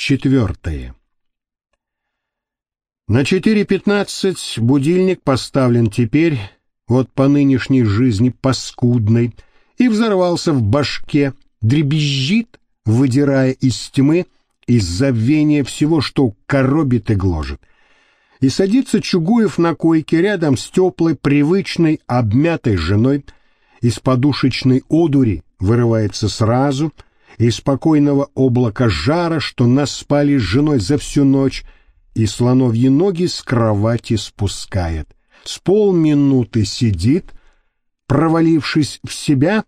четвертое. На 4.15 будильник поставлен теперь, вот по нынешней жизни паскудной, и взорвался в башке, дребезжит, выдирая из тьмы, из забвения всего, что коробит и гложет. И садится Чугуев на койке рядом с теплой, привычной, обмятой женой, из подушечной одури вырывается сразу, из спокойного облака жара, что нас спали с женой за всю ночь, и слоновьи ноги с кровати спускает. С полминуты сидит, провалившись в себя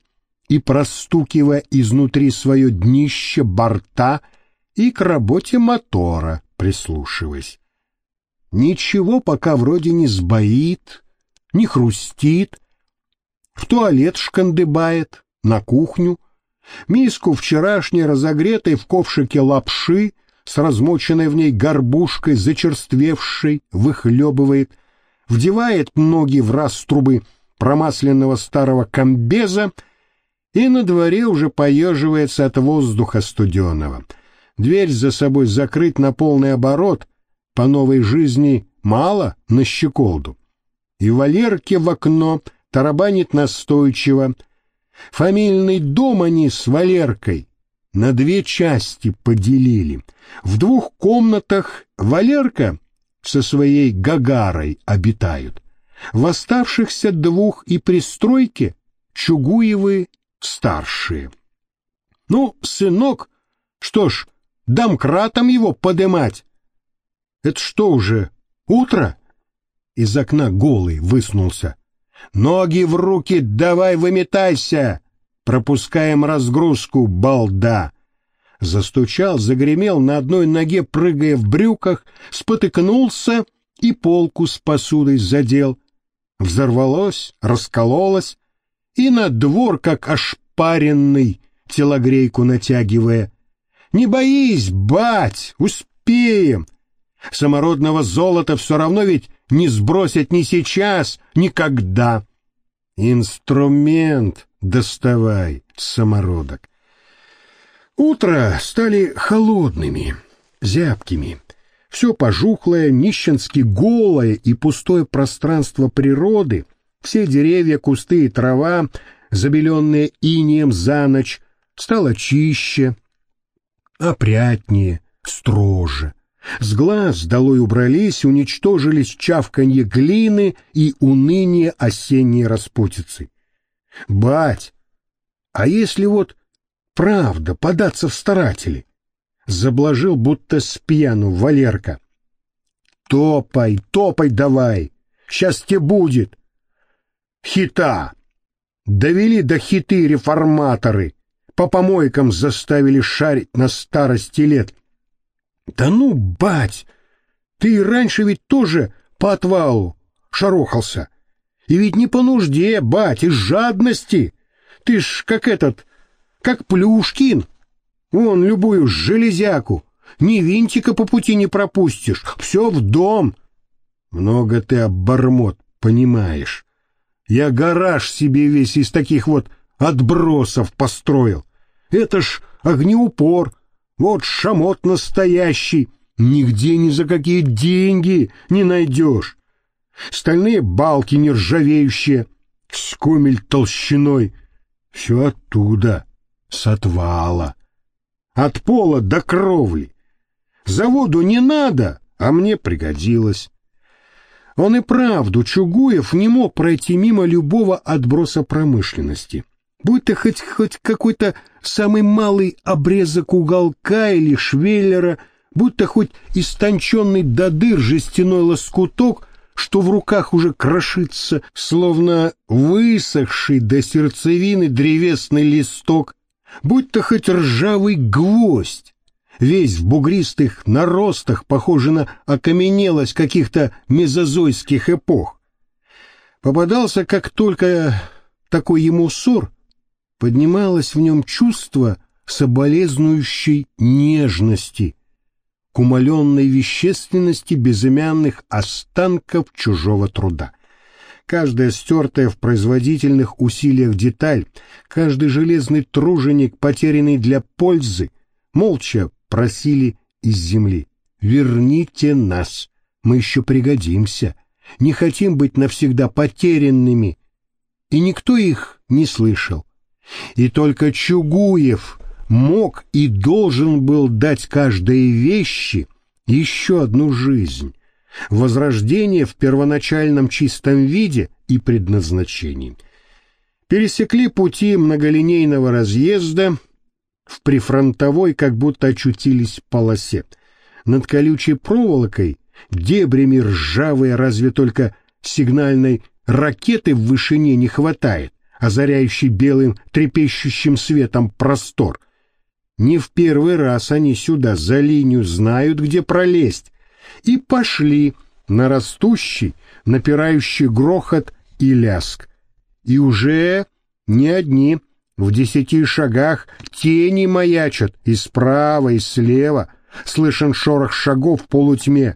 и простукивая изнутри свое днище борта и к работе мотора прислушиваясь. Ничего пока вроде не сбоит, не хрустит, в туалет шкандыбает, на кухню, миску вчерашней разогретой в ковшике лапши с размоченной в ней горбушкой, зачерствевшей, выхлебывает, вдевает ноги в раз трубы промасленного старого комбеза и на дворе уже поеживается от воздуха студеного. Дверь за собой закрыть на полный оборот, по новой жизни мало на щеколду. И Валерке в окно тарабанит настойчиво. Фамильный дом они с Валеркой на две части поделили. В двух комнатах Валерка со своей Гагарой обитают. В оставшихся двух и пристройке Чугуевы старшие. Ну, сынок, что ж, домкратом его подымать. Это что уже, утро? Из окна голый высунулся. Ноги в руки, давай выметайся! Пропускаем разгрузку, балда! Застучал, загремел на одной ноге, прыгая в брюках, спотыкнулся и полку с посудой задел. Взорвалось, раскололось, и на двор, как ошпаренный, телогрейку натягивая. «Не боись, бать, успеем!» Самородного золота все равно ведь не сбросят ни сейчас, никогда. Инструмент доставай, самородок. Утро стали холодными, зябкими. Все пожухлое, нищенски голое и пустое пространство природы, все деревья, кусты и трава, забеленные инеем за ночь, стало чище, опрятнее, строже. С глаз долой убрались, уничтожились чавканье глины и уныние осенней распутицы. Бать, а если вот правда податься в старатели? Заблажил, будто с пьяну Валерка. Топай, топай давай, сейчас тебе будет. Хита. Довели до хиты реформаторы, по помойкам заставили шарить на старости лет. Да ну, бать, ты и раньше ведь тоже по отвалу шарохался. И ведь не по нужде, бать, из жадности. Ты ж как этот, как Плюшкин. Вон любую железяку, ни винтика по пути не пропустишь, все в дом. Много ты обормот, понимаешь. Я гараж себе весь из таких вот отбросов построил. Это ж огнеупор, вот шамот настоящий, нигде ни за какие деньги не найдешь. Стальные балки нержавеющие, скомель толщиной. Все оттуда, с отвала. От пола до кровли. Заводу не надо, а мне пригодилось. Он и правду, Чугуев не мог пройти мимо любого отброса промышленности. Будь то хоть, хоть какой-то самый малый обрезок уголка или швеллера, будь то хоть истонченный до дыр жестяной лоскуток, что в руках уже крошится, словно высохший до сердцевины древесный листок, будь то хоть ржавый гвоздь, весь в бугристых наростах, похоже на окаменелость каких-то мезозойских эпох. Попадался как только такой ему ссор, поднималось в нем чувство соболезнующей нежности, к вещественности безымянных останков чужого труда. Каждая стертая в производительных усилиях деталь, каждый железный труженик, потерянный для пользы, молча просили из земли. «Верните нас, мы еще пригодимся, не хотим быть навсегда потерянными». И никто их не слышал. И только Чугуев мог и должен был дать каждой вещи еще одну жизнь, возрождение в первоначальном чистом виде и предназначении. Пересекли пути многолинейного разъезда, в прифронтовой как будто очутились в полосе. Над колючей проволокой, дебрями ржавые, разве только сигнальной ракеты в вышине не хватает, озаряющей белым трепещущим светом простор. Не в первый раз они сюда за линию знают, где пролезть, и пошли на растущий, напирающий грохот и ляск. И уже не одни, в десяти шагах тени маячат и справа, и слева, слышен шорох шагов в полутьме.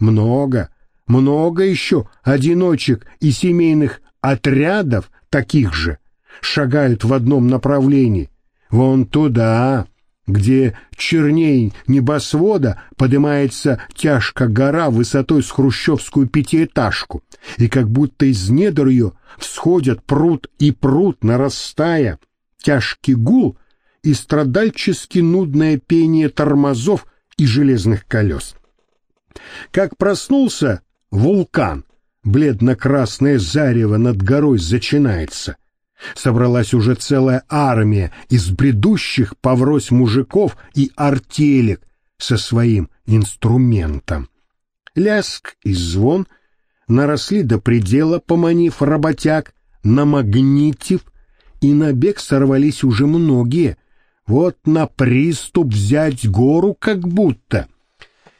Много, много еще одиночек и семейных отрядов таких же шагают в одном направлении. Вон туда, где черней небосвода поднимается тяжко гора высотой с хрущевскую пятиэтажку, и как будто из недр ее всходят пруд и пруд, нарастая, тяжкий гул и страдальчески нудное пение тормозов и железных колес. Как проснулся вулкан, бледно-красное зарево над горой зачинается, Собралась уже целая армия из бредущих поврось мужиков и артелек со своим инструментом. Ляск и звон наросли до предела, поманив работяг, намагнитив, и на бег сорвались уже многие. Вот на приступ взять гору как будто.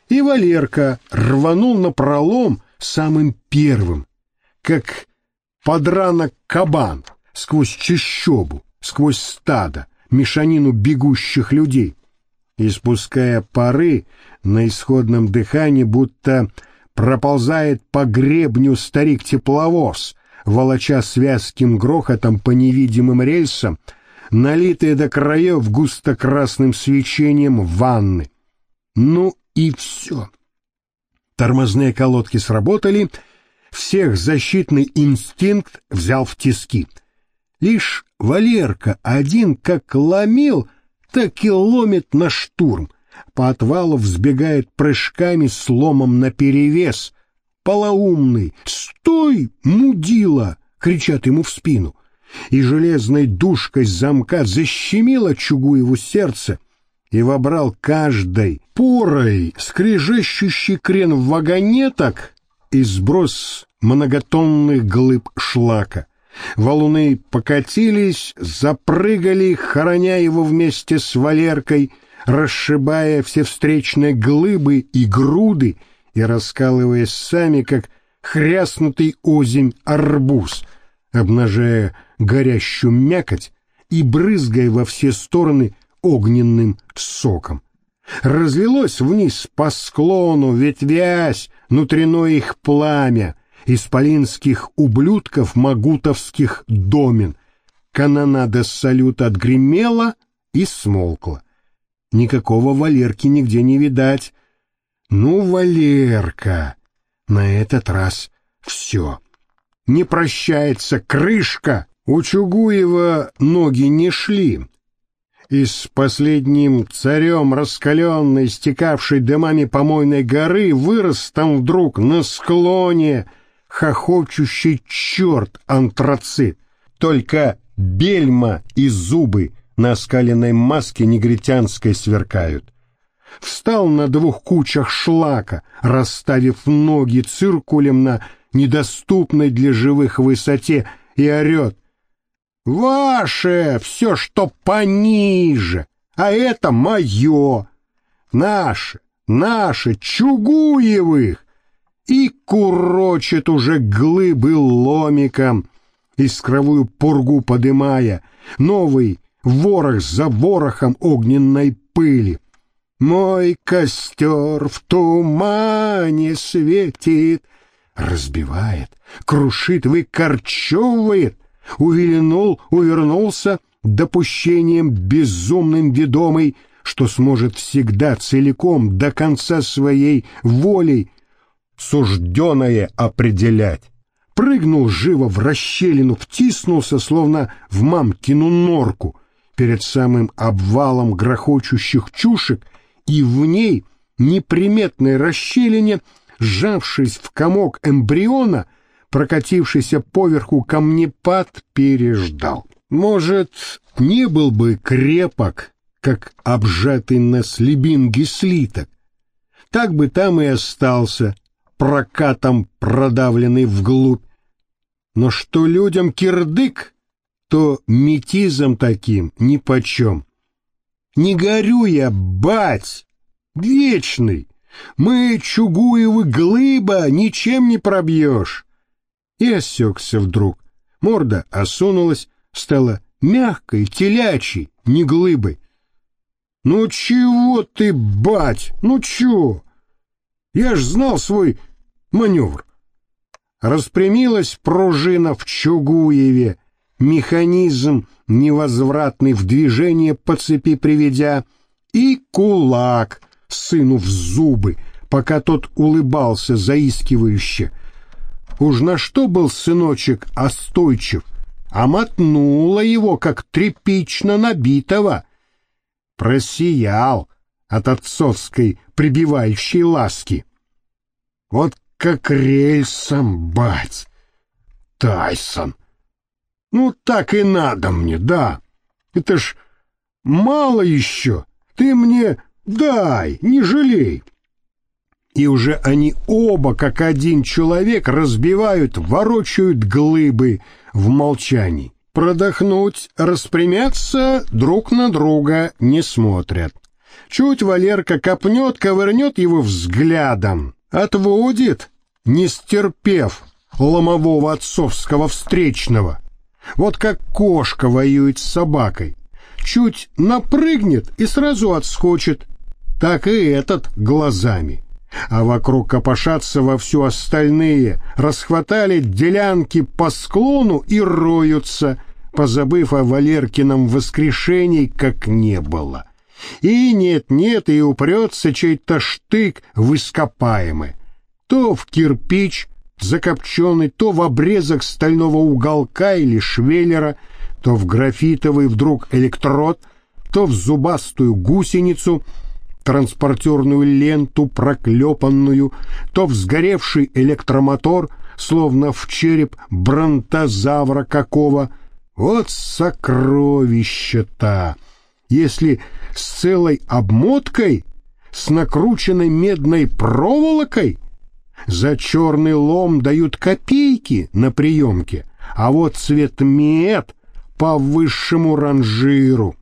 И Валерка рванул на пролом самым первым, как подранок кабан — сквозь чащобу, сквозь стадо, мешанину бегущих людей, испуская пары на исходном дыхании, будто проползает по гребню старик-тепловоз, волоча связким грохотом по невидимым рельсам, налитые до краев густо-красным свечением ванны. Ну и все. Тормозные колодки сработали, всех защитный инстинкт взял в тиски — Лишь Валерка один как ломил, так и ломит на штурм. По отвалу взбегает прыжками с ломом наперевес. Полоумный «Стой, мудила!» — кричат ему в спину. И железной душкой замка защемило Чугуеву сердце и вобрал каждой порой скрежещущий крен вагонеток и сброс многотонных глыб шлака. Валуны покатились, запрыгали, хороня его вместе с Валеркой, расшибая все встречные глыбы и груды и раскалываясь сами, как хряснутый озимь арбуз, обнажая горящую мякоть и брызгая во все стороны огненным соком. Разлилось вниз по склону, ветвясь, внутренное их пламя — исполинских ублюдков магутовских домен. Канонада салюта отгремела и смолкла. Никакого Валерки нигде не видать. Ну, Валерка, на этот раз все. Не прощается крышка. У Чугуева ноги не шли. И с последним царем раскаленной, стекавшей дымами помойной горы, вырос там вдруг на склоне — хохочущий черт антрацит. Только бельма и зубы на скаленной маске негритянской сверкают. Встал на двух кучах шлака, расставив ноги циркулем на недоступной для живых высоте, и орет. «Ваше все, что пониже, а это мое! Наше, наше, Чугуевых! и курочит уже глыбы ломиком, искровую пургу подымая, новый ворох за ворохом огненной пыли. Мой костер в тумане светит, разбивает, крушит, выкорчевывает, увильнул, увернулся, допущением безумным ведомый, что сможет всегда целиком до конца своей волей сужденное определять. Прыгнул живо в расщелину, втиснулся, словно в мамкину норку, перед самым обвалом грохочущих чушек, и в ней, неприметной расщелине, сжавшись в комок эмбриона, прокатившийся поверху камнепад, переждал. Может, не был бы крепок, как обжатый на слебинге слиток, так бы там и остался, прокатом продавленный вглубь. Но что людям кирдык, то метизом таким нипочем. Не горю я, бать, вечный, мы, Чугуевы, глыба, ничем не пробьешь. И осекся вдруг, морда осунулась, стала мягкой, телячей, не глыбой. «Ну чего ты, бать, ну чё? Я ж знал свой маневр». Распрямилась пружина в Чугуеве, механизм невозвратный в движение по цепи приведя, и кулак, сыну в зубы, пока тот улыбался заискивающе. Уж на что был сыночек остойчив, а мотнула его, как тряпично набитого. Просиял от отцовской прибивающей ласки. Вот как рельсом, бать! Тайсон! Ну, так и надо мне, да. Это ж мало еще. Ты мне дай, не жалей. И уже они оба, как один человек, разбивают, ворочают глыбы в молчании. Продохнуть, распрямяться друг на друга не смотрят. Чуть Валерка копнет, ковырнет его взглядом, отводит, не стерпев ломового отцовского встречного. Вот как кошка воюет с собакой. Чуть напрыгнет и сразу отскочит. Так и этот глазами а вокруг копошатся вовсю остальные, расхватали делянки по склону и роются, позабыв о Валеркином воскрешении, как не было. И нет-нет, и упрется чей-то штык в ископаемый. То в кирпич закопченный, то в обрезок стального уголка или швеллера, то в графитовый вдруг электрод, то в зубастую гусеницу — транспортерную ленту проклепанную, то в сгоревший электромотор, словно в череп бронтозавра какого. Вот сокровище-то! Если с целой обмоткой, с накрученной медной проволокой, за черный лом дают копейки на приемке, а вот цвет мед по высшему ранжиру.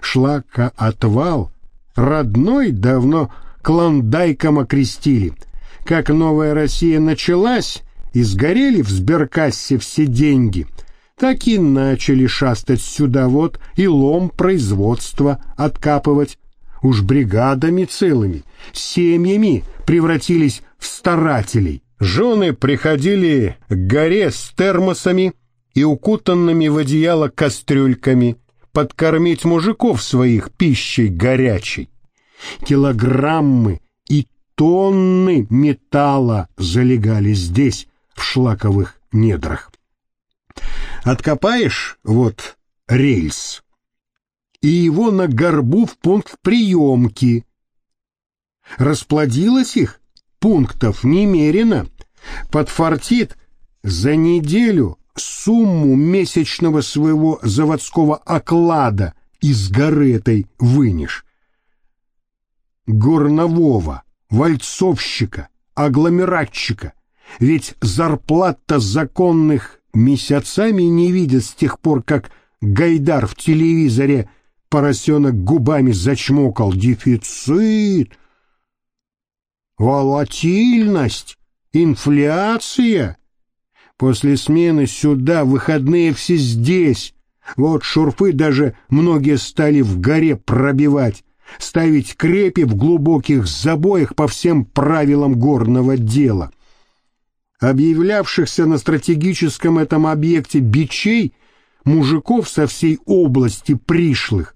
Шлака-отвал — родной давно клондайком окрестили. Как новая Россия началась и сгорели в сберкассе все деньги, так и начали шастать сюда вот и лом производства откапывать. Уж бригадами целыми, семьями превратились в старателей. Жены приходили к горе с термосами и укутанными в одеяло кастрюльками – подкормить мужиков своих пищей горячей. Килограммы и тонны металла залегали здесь, в шлаковых недрах. Откопаешь вот рельс, и его на горбу в пункт приемки. Расплодилось их, пунктов немерено, подфартит за неделю сумму месячного своего заводского оклада из горы этой вынешь. Горнового, вальцовщика, агломератчика, ведь зарплата законных месяцами не видят с тех пор, как Гайдар в телевизоре поросенок губами зачмокал. Дефицит, волатильность, инфляция — После смены сюда, выходные все здесь. Вот шурфы даже многие стали в горе пробивать, ставить крепи в глубоких забоях по всем правилам горного дела. Объявлявшихся на стратегическом этом объекте бичей, мужиков со всей области пришлых,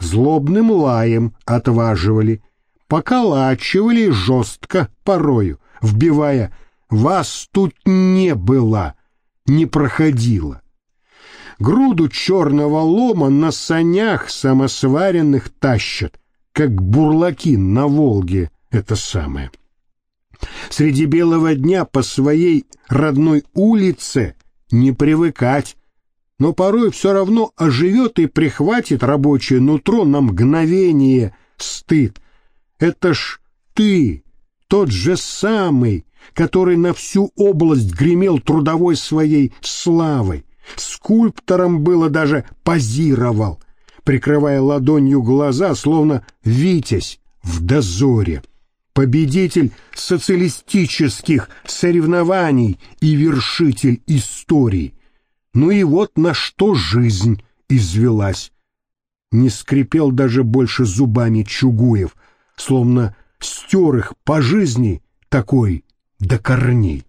злобным лаем отваживали, поколачивали жестко порою, вбивая «вас тут не было», не проходило. Груду черного лома на санях самосваренных тащат, как бурлаки на Волге это самое. Среди белого дня по своей родной улице не привыкать, но порой все равно оживет и прихватит рабочее нутро на мгновение стыд. Это ж ты, тот же самый, который на всю область гремел трудовой своей славой, скульптором было даже позировал, прикрывая ладонью глаза, словно витязь в дозоре победитель социалистических соревнований и вершитель истории. Ну и вот на что жизнь извелась. Не скрипел даже больше зубами Чугуев, словно стер их по жизни такой до корней.